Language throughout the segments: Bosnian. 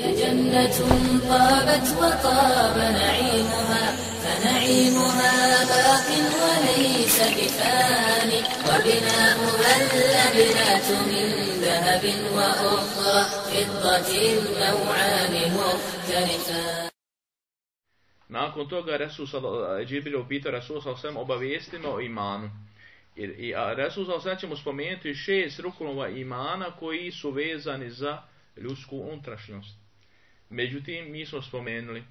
جنة طابت وطاب نعيمها فنعيمها باق وليس بفاني وبناؤها اللبنات من ذهب وأخرى فضة نوعان مختلفان Nakon toga Resul Džibril upitao Resul sallam obavijesti o imanu. I, i Resul sallam će mu spomenuti šest rukunova imana koji su vezani za ljudsku unutrašnjost. Međutim, mi smo spomenuli,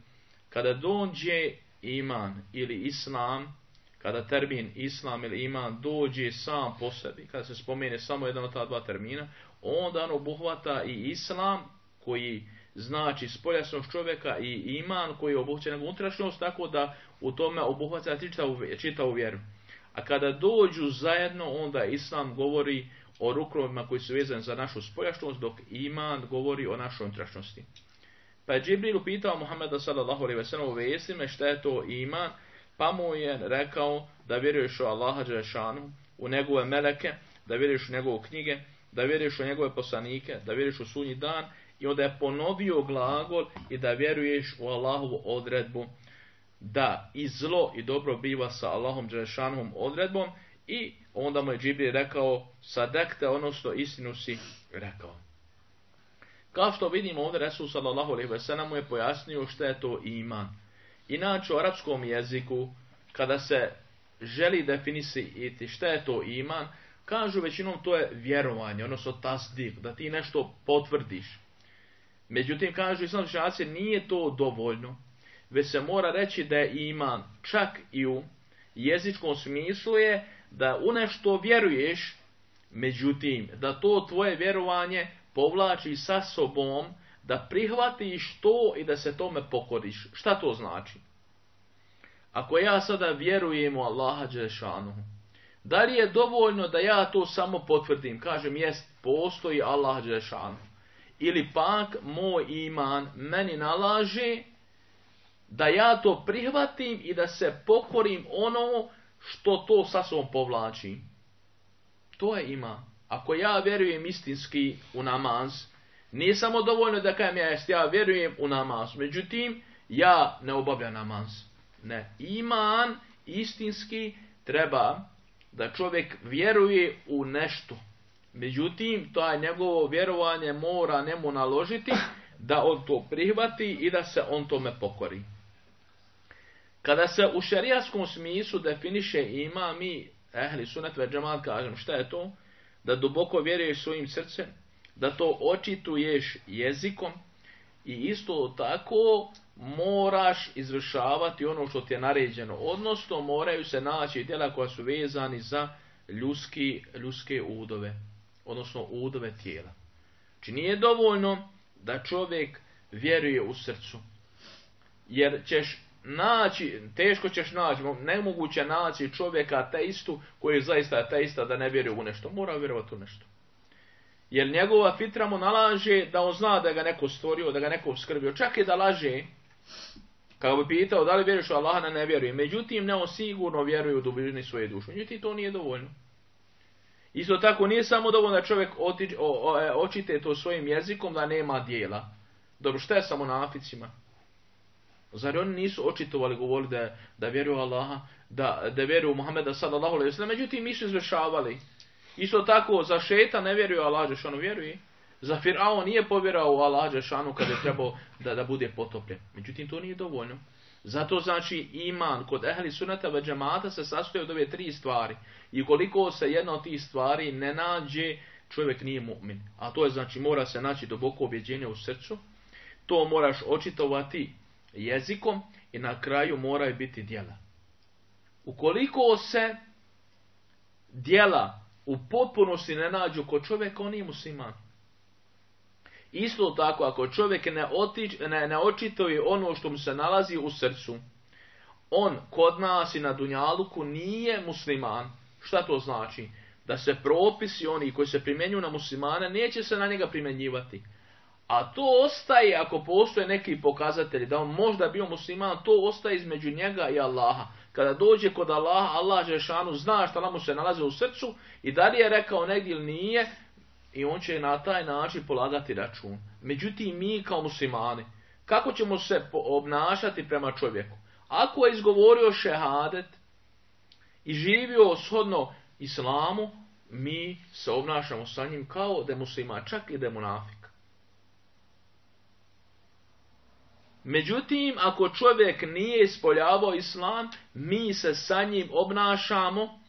kada dođe iman ili islam, kada termin islam ili iman dođe sam po sebi, kada se spomene samo jedan od ta dva termina, onda on obuhvata i islam koji znači spoljasnost čovjeka i iman koji je obuhvaćen unutrašnjost, tako da u tome obuhvaća čitavu, čitavu vjeru. A kada dođu zajedno, onda islam govori o rukrovima koji su vezani za našu spoljašnost, dok iman govori o našoj unutrašnjosti. Pa je Džibril upitao Muhammeda sallallahu alaihi ve sellem u vesime šta je to iman, pa mu je rekao da vjeruješ u Allaha Đelešanu, u njegove meleke, da vjeruješ u njegove knjige, da vjeruješ u njegove poslanike, da vjeruješ u sunji dan i onda je ponovio glagol i da vjeruješ u Allahovu odredbu da i zlo i dobro biva sa Allahom Đelešanom odredbom i onda mu je Džibril rekao sadekte ono što istinu si rekao. Kao što vidimo ovdje Resul sallallahu alaihi veselam mu je pojasnio što je to iman. Inače u arapskom jeziku kada se želi definisati šta je to iman, kažu većinom to je vjerovanje, odnosno tasdik, da ti nešto potvrdiš. Međutim, kažu islam šaci, nije to dovoljno, već se mora reći da je iman čak i u jezičkom smislu je da u nešto vjeruješ, međutim, da to tvoje vjerovanje povlači sa sobom da prihvatiš to i da se tome pokoriš. Šta to znači? Ako ja sada vjerujem u Allaha Đelešanuhu, da li je dovoljno da ja to samo potvrdim? Kažem, jest, postoji Allah Đelešanuhu. Ili pak moj iman meni nalaže da ja to prihvatim i da se pokorim ono što to sa sobom povlači. To je iman. Ako ja vjerujem istinski u namaz, nije samo dovoljno da kajem ja jest, ja vjerujem u namaz. Međutim, ja ne obavljam namaz. Ne. Iman istinski treba da čovjek vjeruje u nešto. Međutim, to je njegovo vjerovanje mora njemu naložiti da on to prihvati i da se on tome pokori. Kada se u šarijaskom smislu definiše ima, mi, ehli sunet ve džemat, kažem, šta je to? Da duboko vjeruješ svojim srcem, da to očituješ jezikom i isto tako moraš izvršavati ono što ti je naređeno. Odnosno moraju se naći djela koja su vezani za ljudski, ljudske udove, odnosno udove tijela. Či znači nije dovoljno da čovjek vjeruje u srcu, jer ćeš naći, teško ćeš naći, nemoguće naći čovjeka teistu koji je zaista teista da ne vjeruje u nešto. Mora vjerovati u nešto. Jer njegova fitra mu nalaže da on zna da ga neko stvorio, da ga neko skrbio. Čak i da laže, kao bi pitao da li vjeruješ u Allaha, ne vjeruje. Međutim, ne on sigurno vjeruje u dubini svoje duše. Međutim, to nije dovoljno. Isto tako, nije samo dovoljno da čovjek otič, o, o, e, očite to svojim jezikom da nema dijela. Dobro, šta je samo monaficima? Zar oni nisu očitovali, govorili da, da vjeruju Allaha, da, da vjeruju Muhammeda sallallahu alaihi sallam, međutim nisu izvršavali. Isto tako, za šeta ne vjeruju Allah Đešanu, vjeruje. Za Fir'ao nije povjerao u Allah Đešanu kada je trebao da, da bude potopljen. Međutim, to nije dovoljno. Zato znači iman kod ehli sunata ve džemata se sastoji od ove tri stvari. I koliko se jedna od tih stvari ne nađe, čovjek nije mu'min. A to je znači mora se naći duboko objeđenje u srcu. To moraš očitovati jezikom i na kraju moraju biti dijela. Ukoliko se dijela u potpunosti ne nađu kod čovjeka, on nije musliman. Isto tako, ako čovjek ne, otič, ne, ne očituje ono što mu se nalazi u srcu, on kod nas i na Dunjaluku nije musliman. Šta to znači? Da se propisi oni koji se primjenju na muslimane, neće se na njega primjenjivati. A to ostaje ako postoje neki pokazatelji da on možda bio musliman, to ostaje između njega i Allaha. Kada dođe kod Allaha, Allah Žešanu zna šta mu se nalaze u srcu i da li je rekao negdje ili nije i on će na taj način polagati račun. Međutim, mi kao muslimani, kako ćemo se obnašati prema čovjeku? Ako je izgovorio šehadet i živio shodno islamu, mi se obnašamo sa njim kao da je musliman, čak i da je munafik. Međutim, ako čovjek nije ispoljavao islam, mi se sa njim obnašamo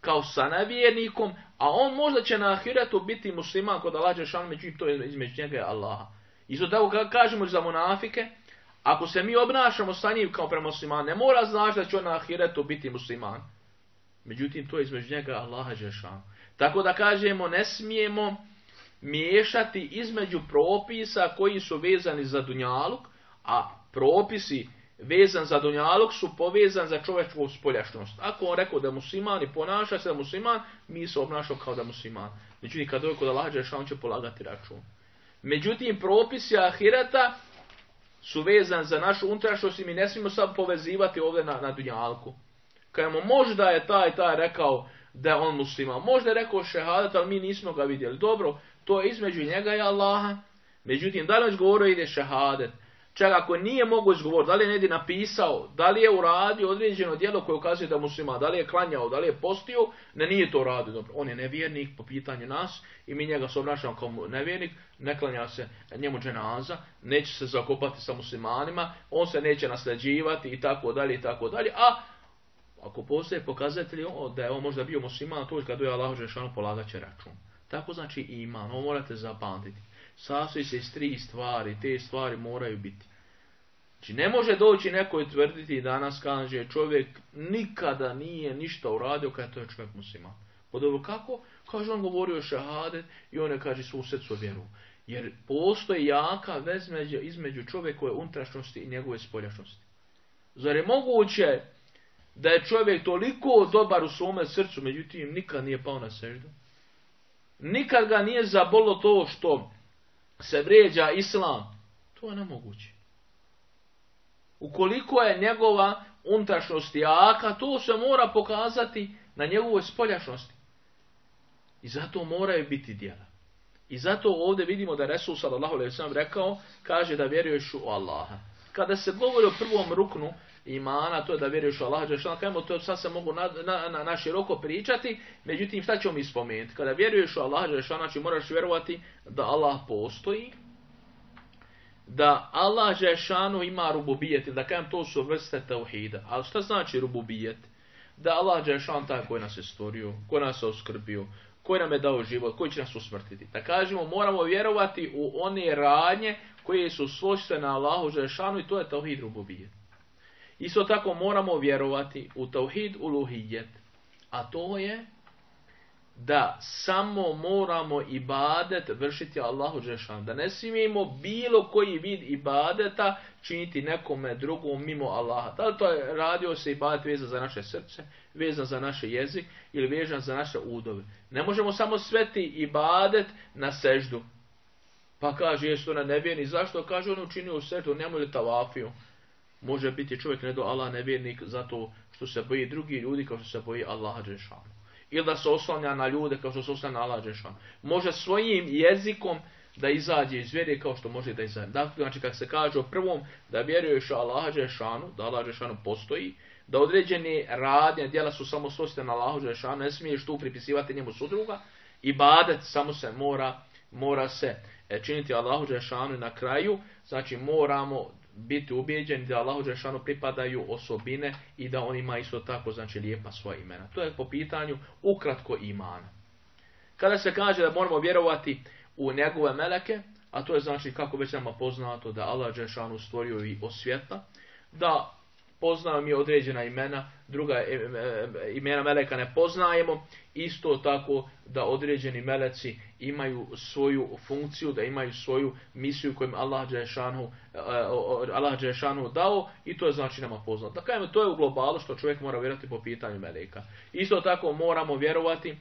kao sa nevjernikom, a on možda će na ahiretu biti musliman kod Allah Đešan, međutim to je između njega je Allaha. Isto tako kada kažemo za munafike, ako se mi obnašamo sa njim kao prema musliman, ne mora znaći da će on na ahiretu biti musliman. Međutim, to je između njega Allaha Đešan. Tako da kažemo, ne smijemo miješati između propisa koji su vezani za dunjaluk, a propisi vezan za dunjalog su povezan za čovečku spoljašnost. Ako on rekao da je musliman i ponaša se da musliman, mi se obnašao kao da je musliman. Međutim, kad dođe kod Allah on će polagati račun. Međutim, propisi ahirata su vezan za našu unutrašnost i mi ne smijemo sad povezivati ovdje na, na dunjalku. Kajemo, možda je taj taj rekao da je on musliman. Možda je rekao šehadat, ali mi nismo ga vidjeli. Dobro, to je između njega i Allaha. Međutim, da li on govorio ide šehadet? Čak ako nije mogu izgovoriti, da li je negdje napisao, da li je uradio određeno djelo koje ukazuje da muslima, da li je klanjao, da li je postio, ne nije to uradio. Dobro, on je nevjernik po pitanju nas i mi njega se obnašamo kao nevjernik, ne klanja se njemu dženaza, neće se zakopati sa muslimanima, on se neće nasljeđivati i tako dalje i tako dalje, a ako postoje pokazatelji da je on možda bio musliman, to je kad je Allah Žešanu polagat će račun. Tako znači iman, ovo morate zapamtiti sastoji se iz tri stvari, te stvari moraju biti. Znači ne može doći neko i tvrditi danas kaže čovjek nikada nije ništa uradio kada to je čovjek musliman. Pa Podobno kako? Kaže on govorio šahadet i on je kaže svu srcu vjeru. Jer postoji jaka vez među, između čovjekove unutrašnjosti i njegove spoljašnosti. Zar je moguće da je čovjek toliko dobar u svome srcu, međutim nikad nije pao na seždu? Nikad ga nije zabolo to što se vređa islam, to je nemoguće. Ukoliko je njegova unutrašnost jaka, to se mora pokazati na njegovoj spoljašnosti. I zato moraju biti djela. I zato ovdje vidimo da Resul sallallahu alejhi ve sellem rekao, kaže da vjeruješ u Allaha. Kada se govori o prvom ruknu imana, to je da vjeruješ u Allaha, Đelešanu. Kajmo, to sad se mogu na, na, na, na široko pričati, međutim šta ćemo mi spomenuti? Kada vjeruješ u Allaha, znači moraš vjerovati da Allah postoji, da Allah Žešanu ima rububijet, da kajem to su vrste tauhida. Ali šta znači rububijet? Da Allah Žešan taj koji nas je stvorio, koji nas je oskrbio, koji nam je dao život, koji će nas usmrtiti. Da kažemo, moramo vjerovati u one radnje koje su svojstvene Allahu Žešanu i to je tauhid rububijet. Isto tako moramo vjerovati u tauhid uluhijet. A to je da samo moramo ibadet vršiti Allahu Đešan. Da ne smijemo bilo koji vid ibadeta činiti nekome drugom mimo Allaha. Da li to je radio se ibadet vezan za naše srce, vezan za naš jezik ili vezan za naše udove. Ne možemo samo sveti ibadet na seždu. Pa kaže, jesu na nevjeni. Zašto? Kaže, on učinio u seždu, nemoj li tavafiju može biti čovjek ne do Allah nevjernik zato što se boji drugi ljudi kao što se boji Allaha Đešanu. Ili da se oslanja na ljude kao što se oslanja na Allaha Đešanu. Može svojim jezikom da izađe iz vjere kao što može da izađe. Dakle, znači kad se kaže o prvom da vjeruješ Allaha Đešanu, da Allah Đešanu postoji, da određeni radnje, djela su samo svojstvene na Allahu Đešanu, ne smiješ tu pripisivati njemu sudruga, i badet samo se mora, mora se e, činiti Allahu Đešanu na kraju, znači moramo biti ubijeđeni da Allahu Đešanu pripadaju osobine i da on ima isto tako znači lijepa svoja imena. To je po pitanju ukratko imana. Kada se kaže da moramo vjerovati u njegove meleke, a to je znači kako već nama poznato da Allah Đešanu stvorio i osvjetla, da poznamo mi određena imena, druga e, e, e, imena meleka ne poznajemo, isto tako da određeni meleci imaju svoju funkciju, da imaju svoju misiju kojim Allah Đešanu, Allah Đešanu dao i to je znači nama poznato. Dakle, to je u globalu što čovjek mora vjerovati po pitanju meleka. Isto tako moramo vjerovati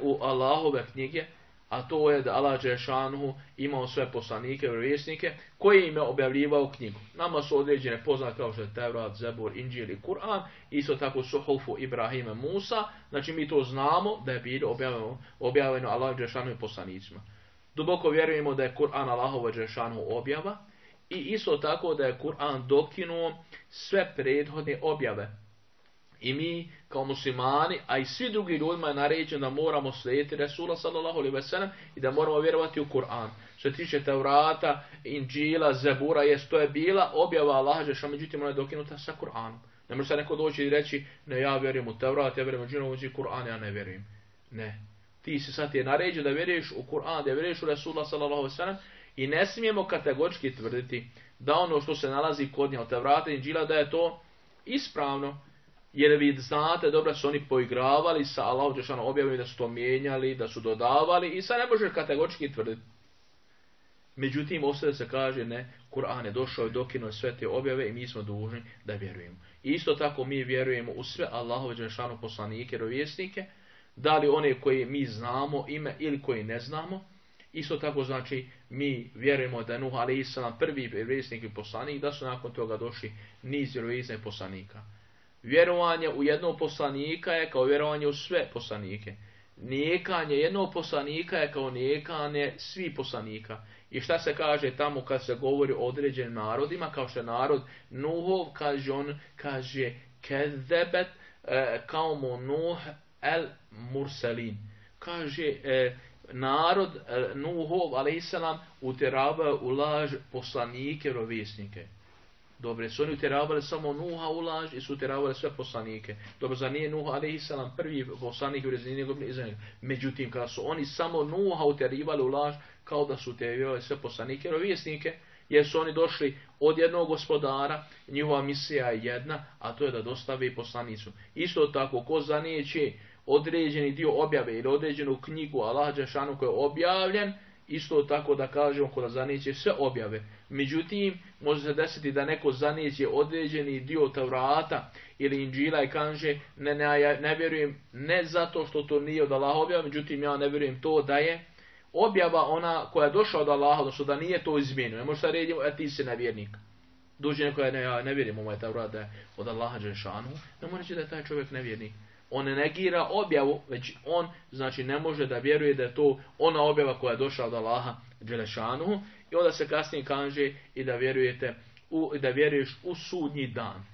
u Allahove knjige, a to je da Allah Đešanuhu imao sve poslanike, vjerovjesnike, koji im je objavljivao knjigu. Nama su određene poznat kao što je Tevrat, Zebur, Inđil i Kur'an, isto tako Suhufu Ibrahima Musa, znači mi to znamo da je bilo objavljeno, objavljeno Allah Đešanuhu i poslanicima. Duboko vjerujemo da je Kur'an Allahova Đelešanu objava i isto tako da je Kur'an dokinuo sve prethodne objave. I mi kao muslimani, a i svi drugi ljudima je naređeno da moramo slijediti Resula sallallahu alaihi sellem i da moramo vjerovati u Kur'an. Što tiče Tevrata, Inđila, Zebura, jest to je bila objava Allaha Žešana, međutim ona je dokinuta sa Kur'anom. Ne može sad neko doći i reći, ne ja vjerujem u Tevrat, ja vjerujem u Džinovu, Kur'an, ja ne vjerujem. Ne. Ti si sad je naređen da vjeruješ u Kur'an, da vjeruješ u Resula sallallahu alaihi sellem i ne smijemo kategorički tvrditi da ono što se nalazi kod nje od Tevrata i Inđila da je to ispravno. Jer vi znate dobro su oni poigravali sa Allahom Đešano objavili da su to mijenjali, da su dodavali i sad ne može kategorički tvrditi. Međutim, ostaje se kaže ne, Kur'an je došao i dokinuo sve te objave i mi smo dužni da vjerujemo. Isto tako mi vjerujemo u sve Allahove Đešanu poslanike, rovjesnike, da li one koje mi znamo ime ili koji ne znamo. Isto tako znači mi vjerujemo da je Nuh a.s. prvi vjerovjesnik i poslanik, da su nakon toga došli niz vjerovjesnih poslanika. Vjerovanje u jednog poslanika je kao vjerovanje u sve poslanike. Nijekanje jednog poslanika je kao nijekanje svih poslanika. I šta se kaže tamo kad se govori o određenim narodima, kao što je narod Nuhov, kaže on, kaže, kezebet e, kao mu Nuh el Murselin. Kaže, e, narod e, Nuhov, nam uteravaju u laž poslanike, rovjesnike. Dobre, su oni utjeravali samo Nuha u laž i su utjeravali sve poslanike. Dobro, za nije Nuha, ali Isalam, prvi poslanik u rezini njegov Izrael. Međutim, kada su oni samo Nuha utjerivali u laž, kao da su utjerivali sve poslanike, rovjesnike, jer su oni došli od jednog gospodara, njihova misija je jedna, a to je da dostave poslanicu. Isto tako, ko zanijeće određeni dio objave ili određenu knjigu Allah Đešanu koji je objavljen, isto tako da kažemo ko da zanijeće sve objave. Međutim, može se desiti da neko zanijeće određeni dio Tavrata ili Inđila i kaže ne, ne, ja ne vjerujem ne zato što to nije od Allaha objava, međutim ja ne vjerujem to da je objava ona koja je došla od Allaha, odnosno da nije to izmijenio. Ne može se reći, a e, ti si nevjernik. Dođe neko, ne, ja ne vjerujem ovaj Tavrat da je od Allaha Đešanu, ne može reći da je taj čovjek nevjernik on ne negira objavu, već on znači ne može da vjeruje da je to ona objava koja je došla od Allaha Đelešanuhu. i onda se kasnije kaže i da vjerujete u, da vjeruješ u sudnji dan.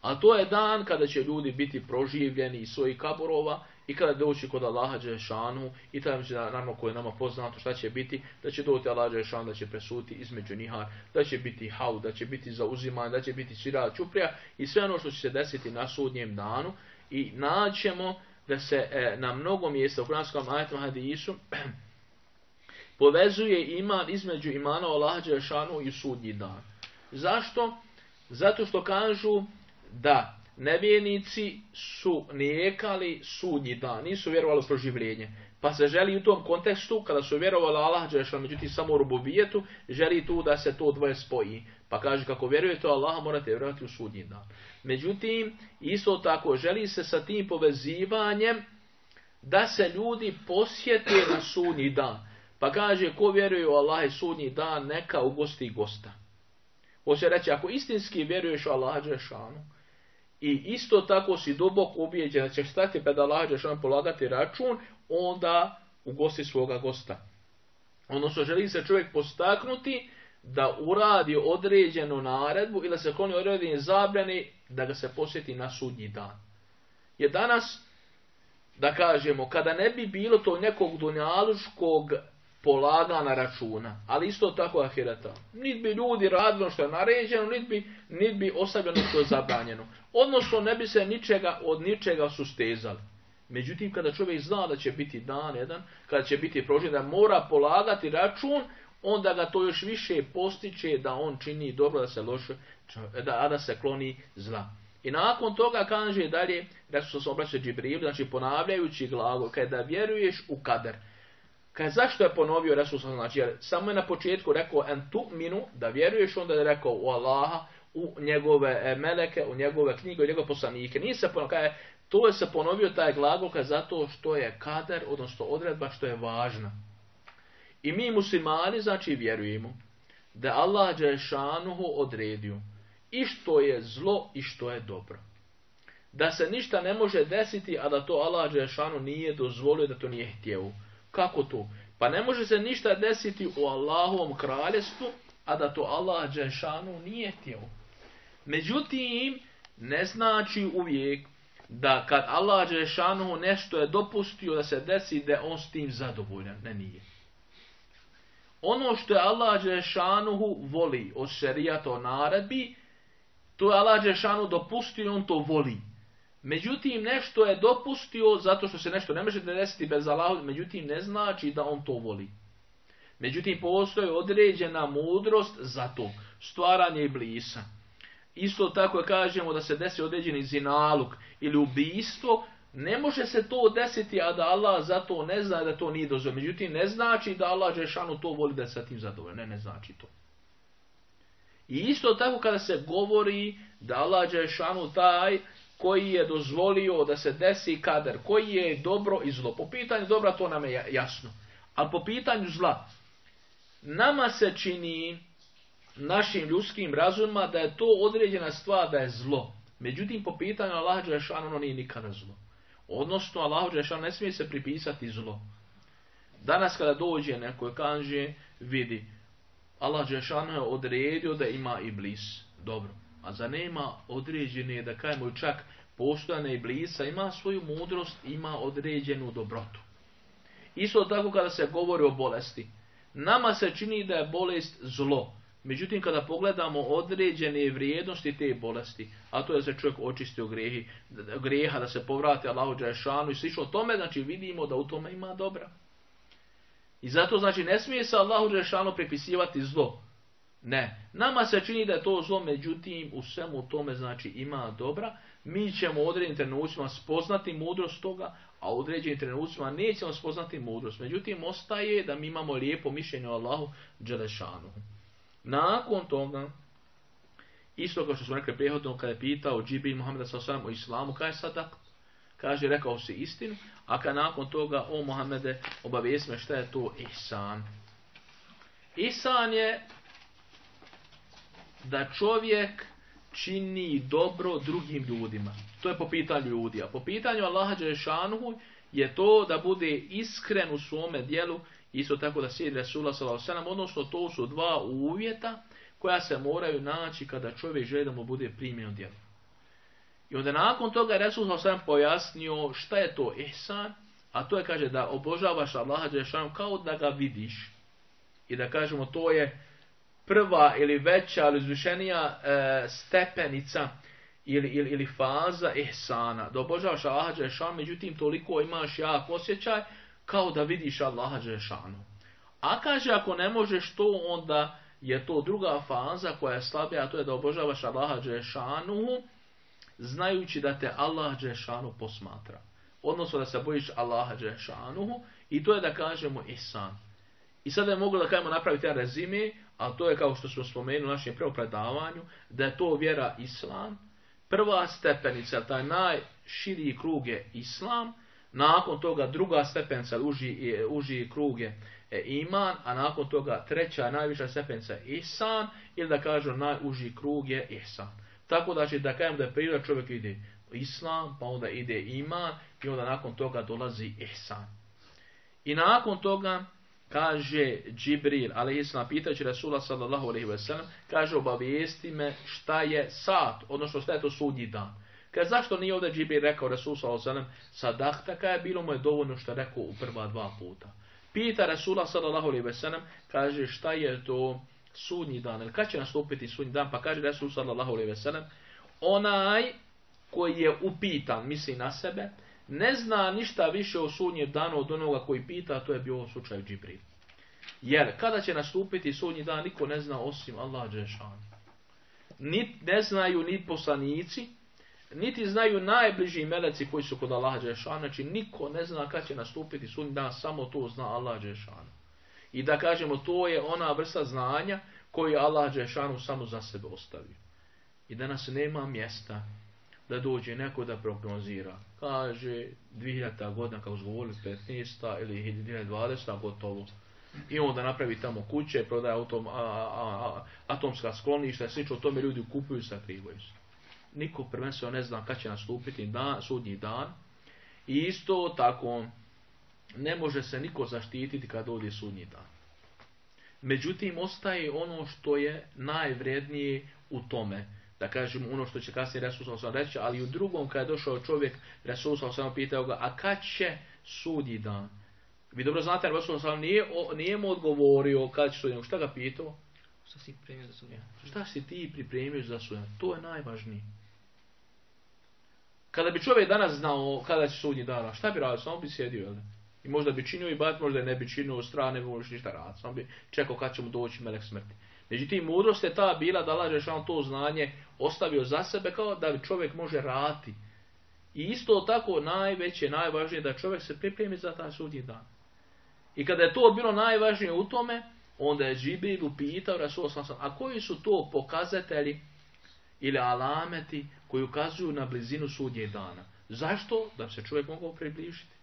A to je dan kada će ljudi biti proživljeni iz svojih kaborova i kada doći kod Allaha Đelešanu i tada će naravno koje je nama poznato šta će biti, da će doći Allaha Đelešanu da će presuti između nihar, da će biti haud, da će biti zauzimanje, da će biti sira čuprija i sve ono što će se desiti na sudnjem danu i naćemo da se e, na mnogo mjesta u kuranskom ajetu hadisu povezuje iman između imana Allaha Đelešanu i sudnji dan. Zašto? Zato što kažu da nevjernici su nijekali sudnji dan, nisu vjerovali u proživljenje. Pa se želi u tom kontekstu, kada su vjerovali Allah Đelešanu, međutim samo u rububijetu, želi tu da se to dvoje spoji. Pa kaže, kako vjerujete u Allaha, morate vjerovati u sudnji dan. Međutim, isto tako, želi se sa tim povezivanjem da se ljudi posjete na sudnji dan. Pa kaže, ko vjeruje u Allah i sudnji dan, neka ugosti gosta. Hoće reći, ako istinski vjeruješ u Allah Đešanu, i isto tako si dubok ubijeđen da ćeš stati pred Allah Đešan polagati račun, onda ugosti svoga gosta. Odnosno, želi se čovjek postaknuti da uradi određenu naredbu ili da se kloni određeni zabrani da ga se posjeti na sudnji dan. Je danas, da kažemo, kada ne bi bilo to nekog dunjaluškog polagana računa, ali isto tako ahireta. Nit bi ljudi radili što je naređeno, nit bi, nit bi ostavljeno što je zabranjeno. Odnosno ne bi se ničega od ničega sustezali. Međutim, kada čovjek zna da će biti dan jedan, kada će biti prožen, da mora polagati račun, onda ga to još više postiče da on čini dobro, da se loše, da, da se kloni zla. I nakon toga kaže dalje, da su se obraćali Džibrilu, znači ponavljajući glagol, kada vjeruješ u kader. Kaj zašto je ponovio Resul znači, jer samo je na početku rekao en tu minu, da vjeruješ, onda je rekao u Allaha, u njegove e, meleke, u njegove knjige, u njegove poslanike. Nije se ponovio, kaj, to je se ponovio taj glagol kaj zato što je kader, odnosno odredba što je važna. I mi muslimani, znači, vjerujemo da Allah Đešanuhu odredio i što je zlo i što je dobro. Da se ništa ne može desiti, a da to Allah Đešanu nije dozvolio, da to nije htio. Kako to? Pa ne može se ništa desiti u Allahovom kraljestvu, a da to Allah Đešanu nije htio. Međutim, ne znači uvijek da kad Allah Đešanu nešto je dopustio da se desi, da on s tim zadovoljan. Ne, nije. Ono što je Allah Đešanu voli od šerijata o naredbi, to je Allah Đešanu dopustio, on to voli. Međutim, nešto je dopustio zato što se nešto ne može desiti bez Allaha, međutim, ne znači da on to voli. Međutim, postoji određena mudrost za to, stvaranje blisa. Isto tako kažemo da se desi određeni zinaluk ili ubijstvo, ne može se to desiti, a da Allah za to ne zna da to nije dozvoljeno. Međutim, ne znači da Allah Žešanu to voli da se sa tim zadovoljno. Ne, ne znači to. I isto tako kada se govori da Allah Žešanu taj koji je dozvolio da se desi kader, koji je dobro i zlo. Po pitanju dobra to nam je jasno. Ali po pitanju zla, nama se čini našim ljudskim razumima da je to određena stvar da je zlo. Međutim, po pitanju Allah Đelešanu ono nije nikada zlo. Odnosno, Allah Đelešanu ne smije se pripisati zlo. Danas kada dođe neko i kaže, vidi, Allah Đelešanu je odredio da ima iblis. Dobro. A za nema određene, da kajemo čak postojane i blisa, ima svoju mudrost, ima određenu dobrotu. Isto tako kada se govori o bolesti. Nama se čini da je bolest zlo. Međutim, kada pogledamo određene vrijednosti te bolesti, a to je da se čovjek očisti od grehi, greha, da se povrati Allahu Đašanu i slično tome, znači vidimo da u tome ima dobra. I zato znači ne smije se Allahu Đašanu pripisivati zlo. Ne. Nama se čini da je to zlo, međutim u svemu tome znači ima dobra. Mi ćemo u određenim trenucima spoznati mudrost toga, a u određenim trenucima nećemo spoznati mudrost. Međutim, ostaje da mi imamo lijepo mišljenje o Allahu Đelešanu. Nakon toga, isto kao što smo rekli prijehodno, kada je pitao Džibri Muhammeda s.a.v. o islamu, kaj je sadak? Kaže, rekao si istinu, a kada nakon toga, o Muhammede, obavijesti me šta je to ihsan. Ihsan je da čovjek čini dobro drugim ljudima. To je po pitanju ljudi. A po pitanju Allaha Đelešanuhu je to da bude iskren u svome dijelu, isto tako da sjedi Resula s.a.v. Odnosno to su dva uvjeta koja se moraju naći kada čovjek želi da mu bude primjeno djelo. I onda nakon toga Resul s.a.v. pojasnio šta je to ihsan, a to je kaže da obožavaš Allaha Đelešanuhu kao da ga vidiš. I da kažemo to je prva ili veća ili uzvišenija e, stepenica ili, ili, ili faza ihsana. Da obožavaš Allaha Đešanu, međutim toliko imaš jak osjećaj kao da vidiš Allaha Đešanu. A kaže ako ne možeš to, onda je to druga faza koja je slabija, a to je da obožavaš Allaha Đešanu, znajući da te Allah Đešanu posmatra. Odnosno da se bojiš Allaha Đešanu i to je da kažemo ihsan. I sada je moglo da kajemo napraviti jedan rezime, a to je kao što smo spomenuli u našem prvom predavanju, da je to vjera islam. Prva stepenica, taj najširiji krug je islam, nakon toga druga stepenica, uži, e, uži krug je e, iman, a nakon toga treća, najviša stepenica je ihsan, ili da kažu najuži krug je ihsan. Tako da će da kajem da je priroda čovjek ide islam, pa onda ide iman, i onda nakon toga dolazi ihsan. I nakon toga, kaže Džibril, ali islam pitajući Rasula sallallahu alaihi ve sellem, kaže obavijesti me šta je sat, odnosno šta je to sudnji dan. Kaže, zašto nije ovdje Džibril rekao Rasul sallallahu alaihi ve sellem, sadahta, je bilo mu je dovoljno što je rekao u prva dva puta. Pita Rasula sallallahu alaihi ve sellem, kaže, šta je to sudnji dan, ili kad će nastupiti sudnji dan, pa kaže Rasul sallallahu alaihi ve sellem, onaj koji je upitan, misli na sebe, ne zna ništa više o sudnjem danu od onoga koji pita, to je bio slučaj Džibril. Jer kada će nastupiti sudnji dan, niko ne zna osim Allah Đešan. Ni, ne znaju ni poslanici, niti znaju najbliži meleci koji su kod Allah Đešan. Znači niko ne zna kada će nastupiti sudnji dan, samo to zna Allah Đešan. I da kažemo, to je ona vrsta znanja koju Allah Đešanu samo za sebe ostavio. I danas nema mjesta da dođe neko da prognozira. Kaže 2000. godina, kao zgovorili 15. ili 2020. gotovo. I onda napravi tamo kuće, prodaje autom, a, a, a, atomska skloništa, slično tome ljudi kupuju i sakrivaju se. Niko prvenstveno ne zna kad će nastupiti dan, sudnji dan. I isto tako ne može se niko zaštititi kad dođe sudnji dan. Međutim, ostaje ono što je najvrednije u tome. Da kažem ono što će kasnije Resul sam reći, ali u drugom kad je došao čovjek, Resul sam pitao ga, a kad će sudnji dan? Vi dobro znate, Resul sam nije, nije mu odgovorio kad će sudnji dan. Šta ga pitao? Šta si pripremio za sudnji Šta si ti pripremio za sudnji To je najvažnije. Kada bi čovjek danas znao kada će sudnji dan, šta bi radio? Samo bi sjedio, jel? I možda bi činio i bat, možda ne bi činio strane, ne bi možeš ništa raditi. Samo bi čekao kad će mu doći melek smrti. Međutim, mudrost je ta bila da Allah Žešan to znanje ostavio za sebe kao da čovjek može rati. I isto tako najveće, najvažnije da čovjek se pripremi za taj sudnji dan. I kada je to bilo najvažnije u tome, onda je Džibril upitao Rasul a koji su to pokazatelji ili alameti koji ukazuju na blizinu sudnjeg dana. Zašto? Da bi se čovjek mogao približiti.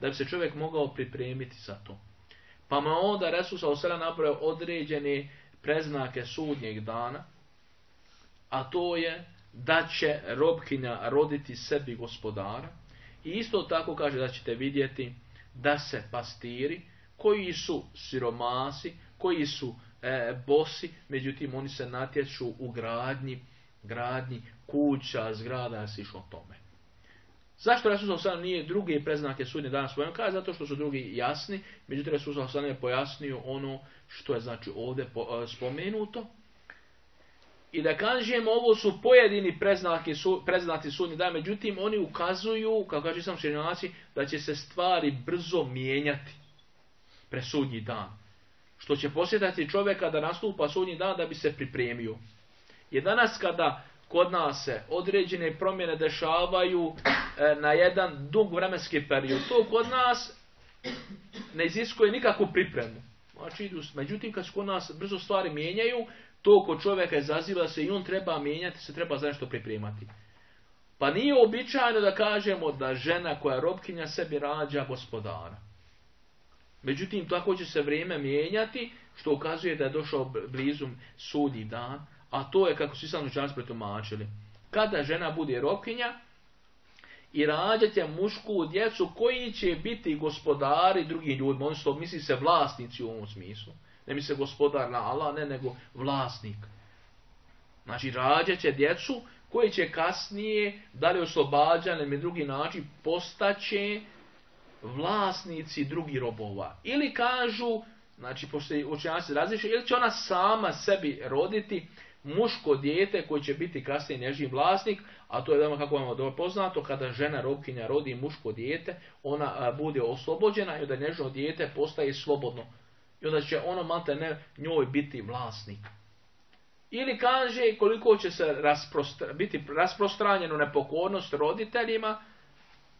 Da bi se čovjek mogao pripremiti za to. Pa me onda Resus Osela nabrao određene preznake sudnjeg dana, a to je da će robkinja roditi sebi gospodara. I isto tako kaže da ćete vidjeti da se pastiri koji su siromasi, koji su e, bosi, međutim oni se natječu u gradnji, gradnji kuća, zgrada, slično tome. Zašto Resul Sallam nije druge preznake sudnje dana svojom kaže? Zato što su drugi jasni, međutim Resul Sallam je pojasnio ono što je znači ovdje e, spomenuto. I da kažemo, ovo su pojedini preznaki, su, preznati sudnji dan, međutim oni ukazuju, kao kaže sam širinaci, da će se stvari brzo mijenjati presudnji dan što će posjetati čovjeka da nastupa sudnji dan da bi se pripremio. Je danas kada kod nas se određene promjene dešavaju e, na jedan dug vremenski period, to kod nas ne iziskuje nikakvu pripremu. Znači, međutim, kad se kod nas brzo stvari mijenjaju, to kod čovjeka izaziva se i on treba mijenjati, se treba za nešto pripremati. Pa nije običajno da kažemo da žena koja je robkinja sebi rađa gospodara. Međutim, tako će se vrijeme mijenjati, što ukazuje da je došao blizu sudnji dan, a to je kako su islamni učenjaci pretumačili. Kada žena bude rokinja i rađate mušku djecu koji će biti gospodari drugim ljudima, odnosno misli se vlasnici u ovom smislu. Ne misli se gospodar na Allah, ne nego vlasnik. Znači, rađaće djecu koji će kasnije, da li oslobađan ili drugi način, postaće vlasnici drugih robova. Ili kažu, znači pošto učenjaci različite, ili će ona sama sebi roditi muško dijete koji će biti kasnije nežni vlasnik, a to je veoma kako vam dobro poznato, kada žena robkinja rodi muško dijete, ona bude oslobođena i onda nježno dijete postaje slobodno. I onda će ono malte ne njoj biti vlasnik. Ili kaže koliko će se biti rasprostranjeno nepokornost roditeljima,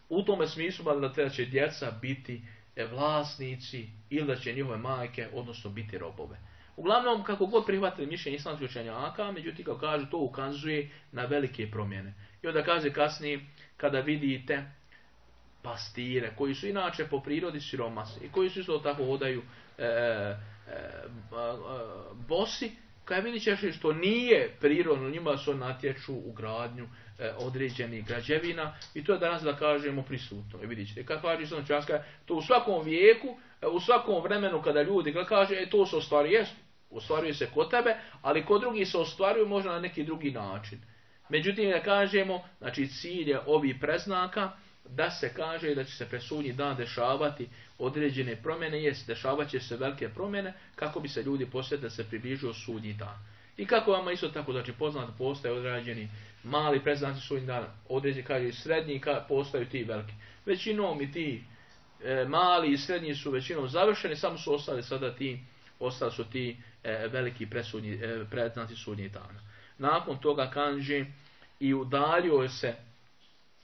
u tome smislu da će djeca biti E, vlasnici ili da će njihove majke, odnosno biti robove. Uglavnom, kako god prihvatili mišljenje islamskih učenjaka, međutim, kao kažu, to ukazuje na velike promjene. I onda kaže kasnije, kada vidite pastire, koji su inače po prirodi siromasi i koji su isto tako odaju e, e, e, bosi, kada vidit ćeš što nije prirodno, njima se natječu u gradnju E, određenih građevina i to je danas da kažemo prisutno. I vidite ćete, kako kaže sam časka, to u svakom vijeku, e, u svakom vremenu kada ljudi kada kaže, e, to se ostvari, jest, ostvaruje se kod tebe, ali kod drugi se ostvaruje možda na neki drugi način. Međutim, da kažemo, znači cilj je ovih preznaka, da se kaže da će se presudnji dan dešavati određene promjene, jest dešavat će se velike promjene, kako bi se ljudi posjetili da se približio sudnji dan. I kako vama isto tako, znači poznat postaje određeni mali predznaci sudnji dana, određeni kaže srednji, postaju ti veliki. Većinom i ti e, mali i srednji su većinom završeni, samo su ostali sada ti, ostali su ti e, veliki presudnji, e, predznaci sudnji dana. Nakon toga kaže i udaljio se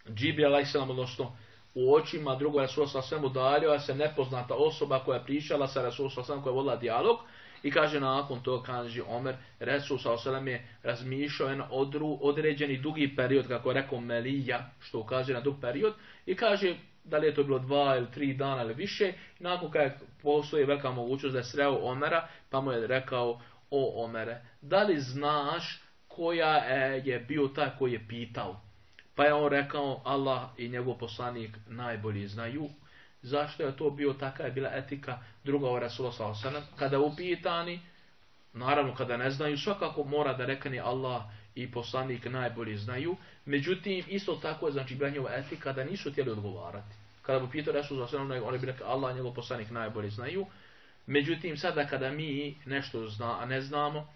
Džibri a.s. odnosno u očima drugog Rasulullah s.a.v. udaljio se nepoznata osoba koja je pričala sa Rasulullah koja je vodila dijalog, i kaže nakon to, kaže Omer, Resul sa je razmišljao jedan odru, određeni dugi period, kako je rekao Melija, što ukazuje na dug period, i kaže da li je to bilo dva ili tri dana ili više, i nakon kada postoji velika mogućnost da je sreo Omera, pa mu je rekao, o Omere, da li znaš koja je bio taj koji je pitao? Pa je on rekao, Allah i njegov poslanik najbolji znaju. Zašto je to bio taka je bila etika drugog Rasula s.a.v. Kada upitani, naravno kada ne znaju, svakako mora da rekani Allah i poslanik najbolji znaju. Međutim, isto tako je znači bila njegova etika da nisu htjeli odgovarati. Kada bi pitao Rasul s.a.v. oni bi rekli Allah i njegov poslanik najbolji znaju. Međutim, sada kada mi nešto zna, a ne znamo,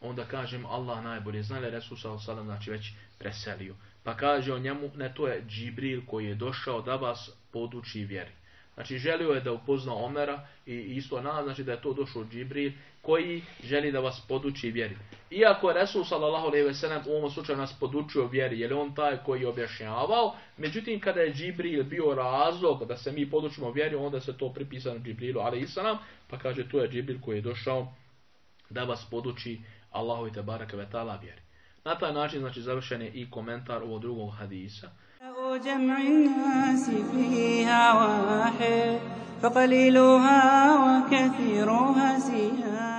onda kažem Allah najbolje zna, ali Resul sallallahu znači već preselio. Pa kaže o njemu, ne to je Džibril koji je došao da vas poduči vjeri. Znači želio je da upozna Omera i isto nas, znači da je to došao Džibril koji želi da vas poduči vjeri. Iako je Resul sallallahu alejhi ve sellem u ovom slučaju nas podučio vjeri, jer je on taj koji je objašnjavao, međutim kada je Džibril bio razlog da se mi podučimo vjeri, onda se to pripisano Džibrilu alejhi selam, pa kaže to je Džibril koji je došao da vas poduči Allahu te bareke ve taala vjeri. Na taj način znači završen je i komentar ovog drugog hadisa. فقليلها وكثيرها سيان